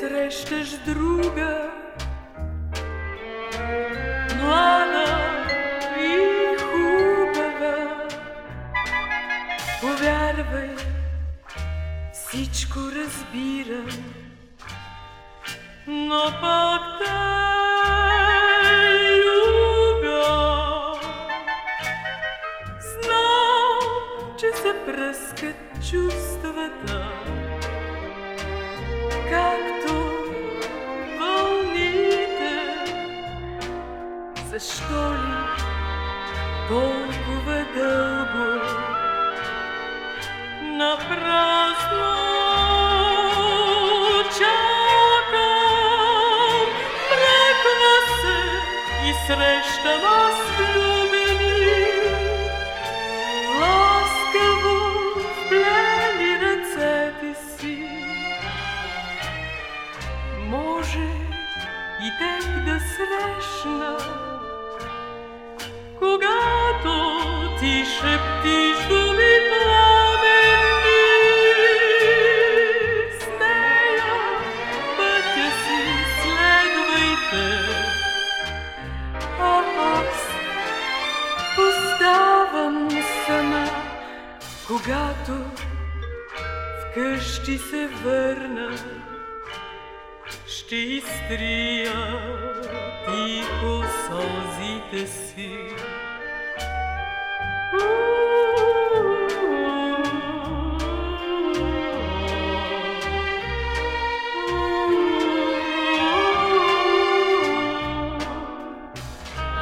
срещаш друга, млада и хубава. Повярвай, всичко разбирам, но пак Защо ли толкова дълго на празно чакам? Се и срещам аз влюбени. Ласкаво вплели ръцете си. Може и теб да срещна, когато ти шептиш думи пламенни. С нея пътя си следвайте, а аз оставам сама, когато вкъщи се върна. Ще изтрия тихо сълзите си.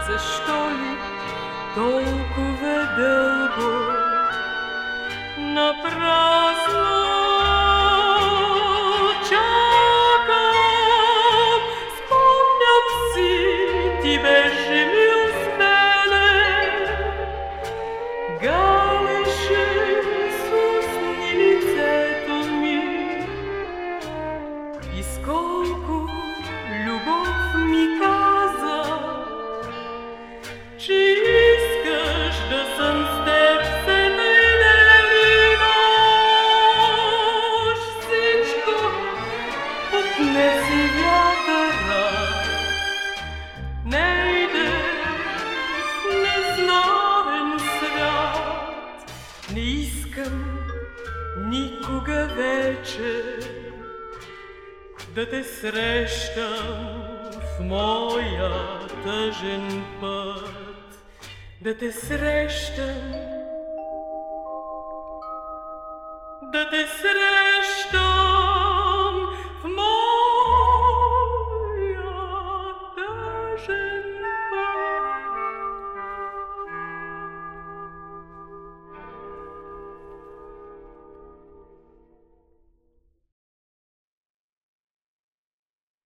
Защо ли толкова дълго на и любов ми каза, че искаш да съм с теб се нощ. Всичко отнеси вятъра, не иде в незнаен свят. Не искам никога вече да те срещам в моя тъжен път, да те срещам, да те срещам.